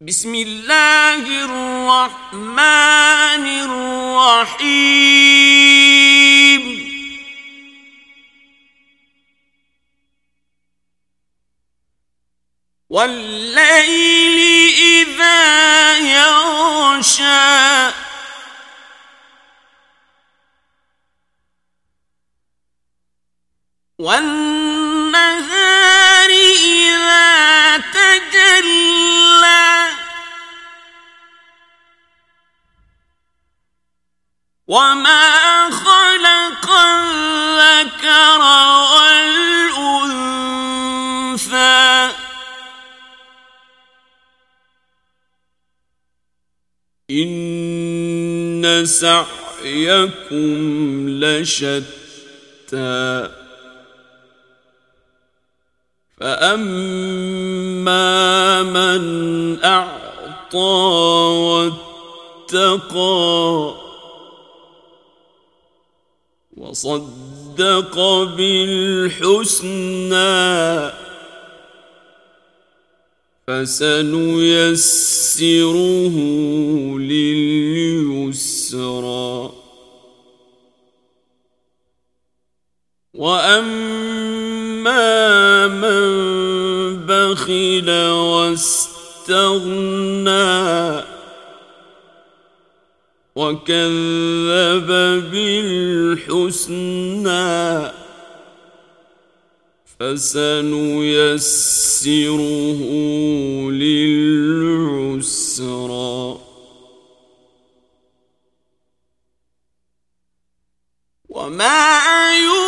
بسم اللہ الرحمن الرحیم واللیل اذا یغشا والنهار وما خلق الذكر والأنثى إن سعيكم لشتى فأما من أعطى واتقى وصدق بالحسنى فسنيسره لليسرى وأما من بخل واستغنى وكذب بالحسنى فسنيسره للعسرى وما يغني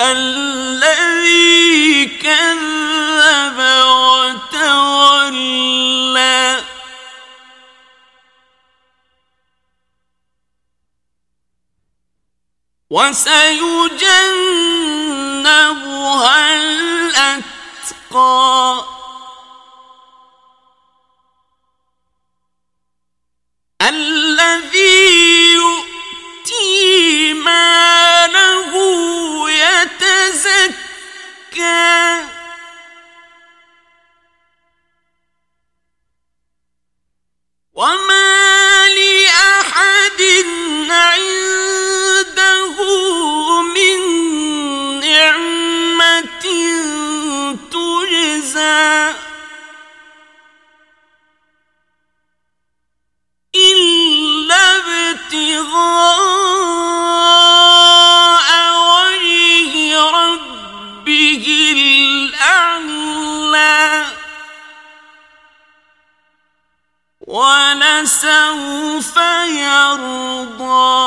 الذي كذب وتولى. وسيجنبها الأتقى. الذي يتزكى ولسوف